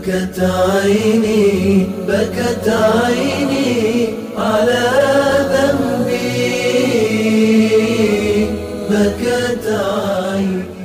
بكت عيني بكت عيني على ذنبي. بكت عيني.